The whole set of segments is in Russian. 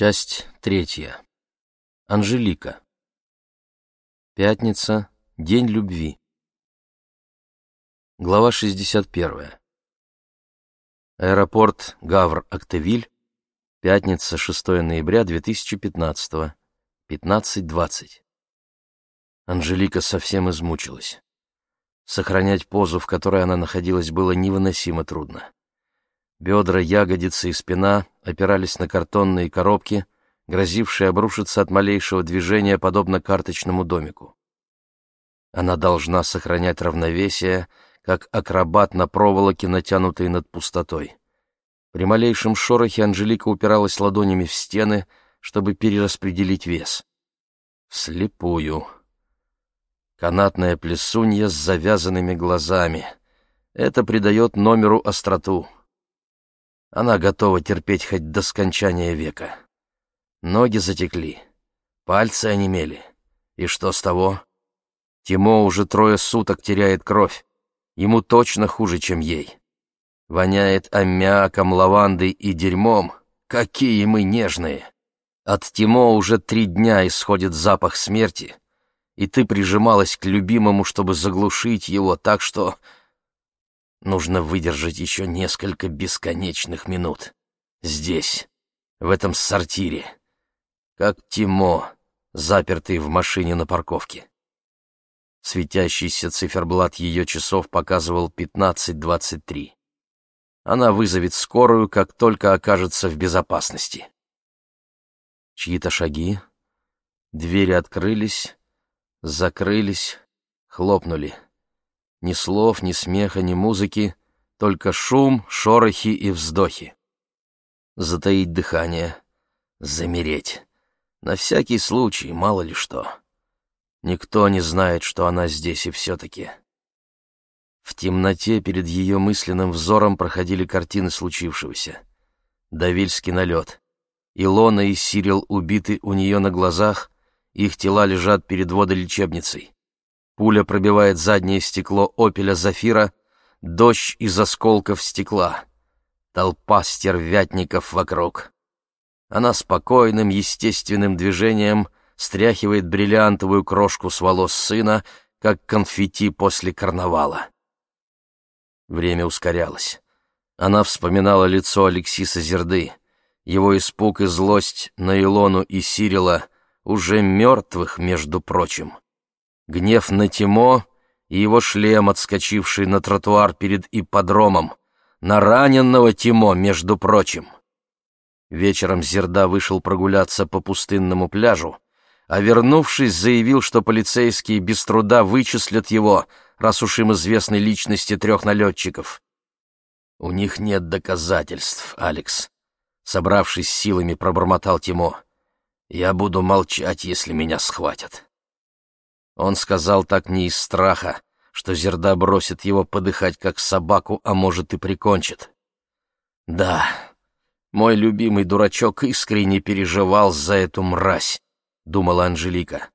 Часть третья. Анжелика. Пятница. День любви. Глава 61. Аэропорт Гавр-Актевиль. Пятница, 6 ноября 2015. 15.20. Анжелика совсем измучилась. Сохранять позу, в которой она находилась, было невыносимо трудно. Бедра, ягодицы и спина опирались на картонные коробки, грозившие обрушиться от малейшего движения, подобно карточному домику. Она должна сохранять равновесие, как акробат на проволоке, натянутой над пустотой. При малейшем шорохе Анжелика упиралась ладонями в стены, чтобы перераспределить вес. Вслепую. Канатная плесунья с завязанными глазами. Это придает номеру остроту. Она готова терпеть хоть до скончания века. Ноги затекли, пальцы онемели. И что с того? Тимо уже трое суток теряет кровь. Ему точно хуже, чем ей. Воняет аммиаком, лавандой и дерьмом. Какие мы нежные! От Тимо уже три дня исходит запах смерти, и ты прижималась к любимому, чтобы заглушить его, так что Нужно выдержать еще несколько бесконечных минут. Здесь, в этом сортире. Как Тимо, запертый в машине на парковке. Светящийся циферблат ее часов показывал 15.23. Она вызовет скорую, как только окажется в безопасности. Чьи-то шаги. Двери открылись, закрылись, хлопнули. Ни слов, ни смеха, ни музыки, только шум, шорохи и вздохи. Затаить дыхание, замереть. На всякий случай, мало ли что. Никто не знает, что она здесь и все-таки. В темноте перед ее мысленным взором проходили картины случившегося. Давильский налет. Илона и Сирил убиты у нее на глазах, их тела лежат перед водолечебницей. Пуля пробивает заднее стекло «Опеля Зафира», дождь из осколков стекла. Толпа стервятников вокруг. Она спокойным, естественным движением стряхивает бриллиантовую крошку с волос сына, как конфетти после карнавала. Время ускорялось. Она вспоминала лицо Алексиса Зерды, его испуг и злость на Илону и Сирила, уже мертвых, между прочим гнев на Тимо и его шлем, отскочивший на тротуар перед ипподромом, на раненного Тимо, между прочим. Вечером Зерда вышел прогуляться по пустынному пляжу, а вернувшись, заявил, что полицейские без труда вычислят его, раз уж им известны личности трех налетчиков. «У них нет доказательств, Алекс», — собравшись силами, пробормотал Тимо. «Я буду молчать, если меня схватят». Он сказал так не из страха, что Зерда бросит его подыхать как собаку, а может и прикончит. Да, мой любимый дурачок искренне переживал за эту мразь, думала Анжелика.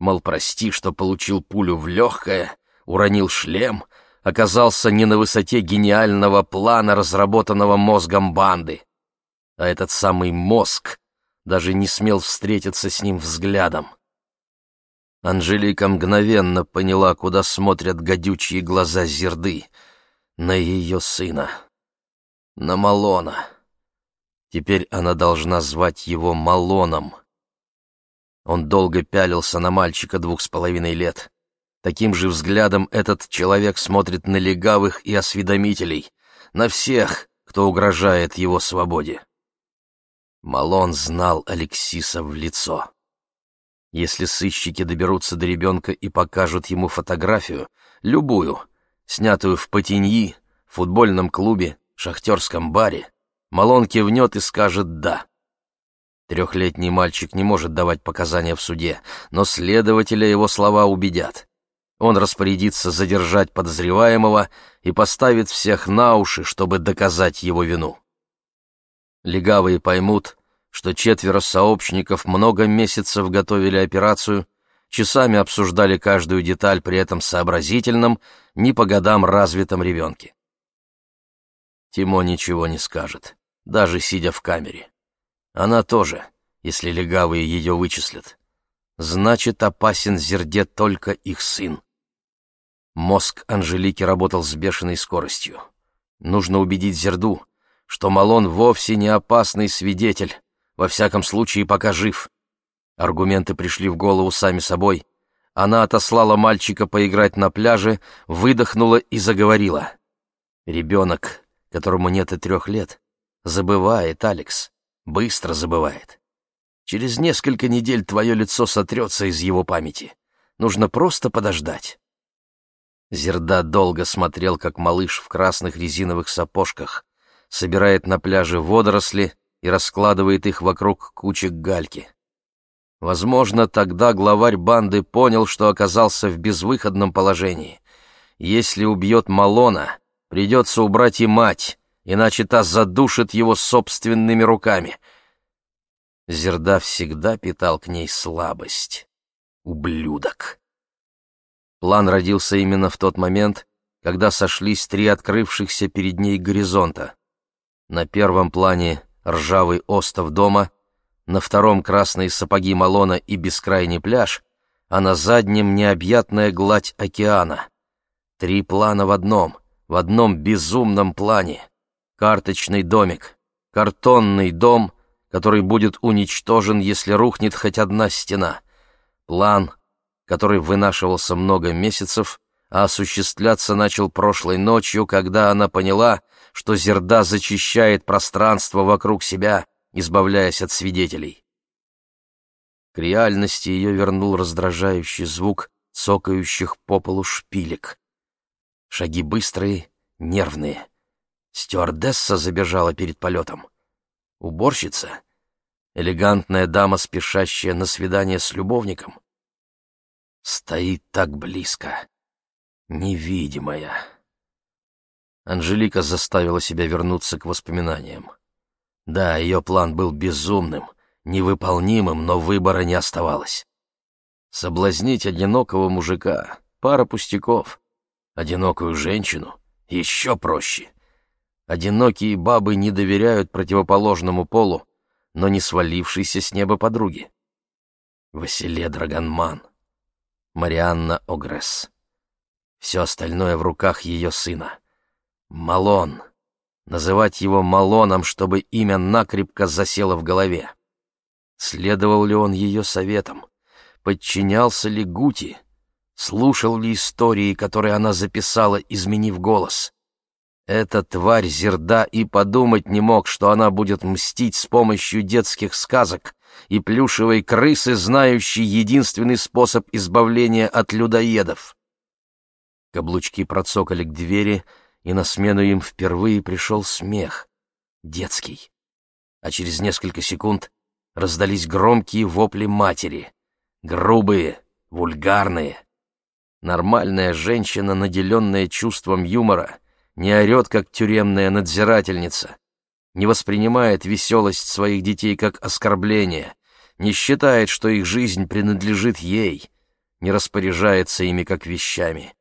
Мол, прости, что получил пулю в легкое, уронил шлем, оказался не на высоте гениального плана, разработанного мозгом банды. А этот самый мозг даже не смел встретиться с ним взглядом. Анжелика мгновенно поняла, куда смотрят гадючие глаза Зерды. На ее сына. На Малона. Теперь она должна звать его Малоном. Он долго пялился на мальчика двух с половиной лет. Таким же взглядом этот человек смотрит на легавых и осведомителей, на всех, кто угрожает его свободе. Малон знал Алексиса в лицо. Если сыщики доберутся до ребенка и покажут ему фотографию, любую, снятую в Патиньи, футбольном клубе, шахтерском баре, Малон кивнет и скажет «да». Трехлетний мальчик не может давать показания в суде, но следователя его слова убедят. Он распорядится задержать подозреваемого и поставит всех на уши, чтобы доказать его вину. Легавые поймут, что четверо сообщников много месяцев готовили операцию, часами обсуждали каждую деталь при этом сообразительном, не по годам развитом ребенке. Тимо ничего не скажет, даже сидя в камере. Она тоже если легавые ее вычислят. Значит, опасен Зерде только их сын. Мозг Анжелики работал с бешеной скоростью. Нужно убедить Зерду, что Малон вовсе не опасный свидетель, во всяком случае, пока жив. Аргументы пришли в голову сами собой. Она отослала мальчика поиграть на пляже, выдохнула и заговорила. «Ребенок, которому нет и трех лет, забывает, Алекс, быстро забывает. Через несколько недель твое лицо сотрется из его памяти. Нужно просто подождать». Зерда долго смотрел, как малыш в красных резиновых сапожках собирает на пляже водоросли и раскладывает их вокруг кучек гальки. Возможно, тогда главарь банды понял, что оказался в безвыходном положении. Если убьет Малона, придется убрать и мать, иначе та задушит его собственными руками. Зерда всегда питал к ней слабость. Ублюдок. План родился именно в тот момент, когда сошлись три открывшихся перед ней горизонта. На первом плане ржавый остов дома, на втором красные сапоги Малона и бескрайний пляж, а на заднем необъятная гладь океана. Три плана в одном, в одном безумном плане. Карточный домик, картонный дом, который будет уничтожен, если рухнет хоть одна стена. План — который вынашивался много месяцев, а осуществляться начал прошлой ночью, когда она поняла, что Зерда зачищает пространство вокруг себя, избавляясь от свидетелей. К реальности ее вернул раздражающий звук цокающих по полу шпилек. Шаги быстрые, нервные. Стюардесса забежала перед полетом. Уборщица? Элегантная дама, спешащая на свидание с любовником? Стоит так близко. Невидимая. Анжелика заставила себя вернуться к воспоминаниям. Да, ее план был безумным, невыполнимым, но выбора не оставалось. Соблазнить одинокого мужика — пара пустяков. Одинокую женщину — еще проще. Одинокие бабы не доверяют противоположному полу, но не свалившейся с неба подруге. Василе Драгонман — Марианна Огресс. Все остальное в руках ее сына. Малон. Называть его Малоном, чтобы имя накрепко засело в голове. Следовал ли он ее советам? Подчинялся ли Гути? Слушал ли истории, которые она записала, изменив голос? Эта тварь Зерда и подумать не мог, что она будет мстить с помощью детских сказок, и плюшевой крысы, знающей единственный способ избавления от людоедов. Каблучки процокали к двери, и на смену им впервые пришел смех. Детский. А через несколько секунд раздались громкие вопли матери. Грубые, вульгарные. Нормальная женщина, наделенная чувством юмора, не орет, как тюремная надзирательница, не воспринимает веселость своих детей как оскорбление, не считает, что их жизнь принадлежит ей, не распоряжается ими как вещами,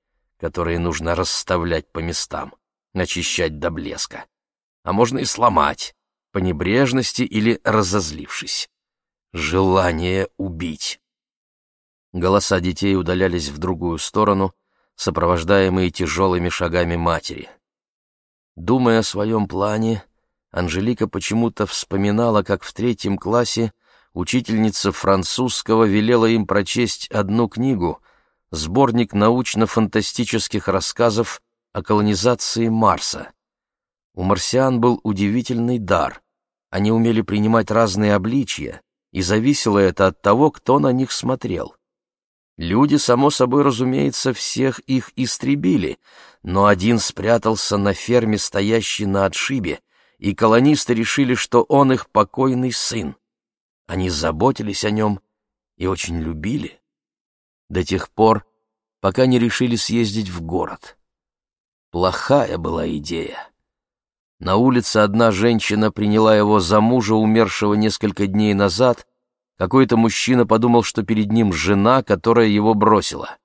которые нужно расставлять по местам, начищать до блеска. А можно и сломать, по небрежности или разозлившись. Желание убить. Голоса детей удалялись в другую сторону, сопровождаемые тяжелыми шагами матери. Думая о своем плане, Анжелика почему-то вспоминала, как в третьем классе учительница французского велела им прочесть одну книгу, сборник научно-фантастических рассказов о колонизации Марса. У марсиан был удивительный дар. Они умели принимать разные обличья, и зависело это от того, кто на них смотрел. Люди, само собой разумеется, всех их истребили, но один спрятался на ферме, стоящей на отшибе, и колонисты решили, что он их покойный сын. Они заботились о нем и очень любили. До тех пор, пока не решили съездить в город. Плохая была идея. На улице одна женщина приняла его за мужа, умершего несколько дней назад. Какой-то мужчина подумал, что перед ним жена, которая его бросила.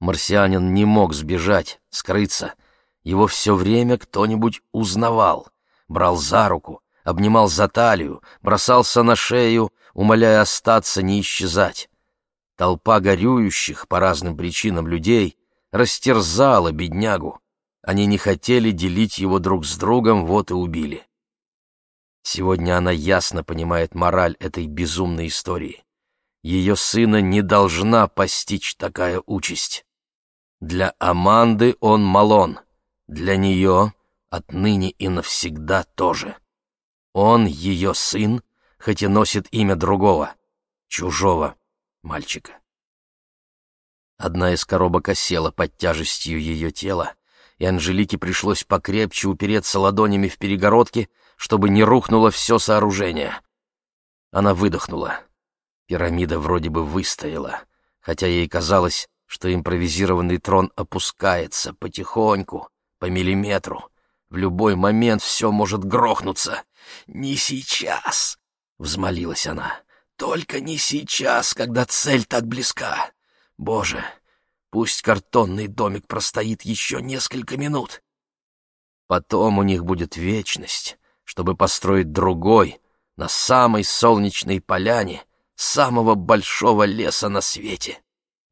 Марсианин не мог сбежать, скрыться. Его все время кто-нибудь узнавал брал за руку, обнимал за талию, бросался на шею, умоляя остаться, не исчезать. Толпа горюющих по разным причинам людей растерзала беднягу. Они не хотели делить его друг с другом, вот и убили. Сегодня она ясно понимает мораль этой безумной истории. Ее сына не должна постичь такая участь. Для Аманды он Малон, для нее отныне и навсегда тоже. Он ее сын, хоть и носит имя другого, чужого мальчика. Одна из коробок осела под тяжестью ее тела, и Анжелике пришлось покрепче упереться ладонями в перегородки, чтобы не рухнуло все сооружение. Она выдохнула. Пирамида вроде бы выстояла, хотя ей казалось, что импровизированный трон опускается потихоньку, по миллиметру. В любой момент все может грохнуться. «Не сейчас!» — взмолилась она. «Только не сейчас, когда цель так близка. Боже, пусть картонный домик простоит еще несколько минут. Потом у них будет вечность, чтобы построить другой, на самой солнечной поляне, самого большого леса на свете.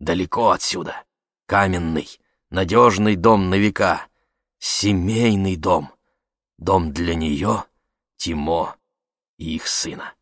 Далеко отсюда. Каменный, надежный дом на века. Семейный дом. Дом для нее, Тимо и их сына.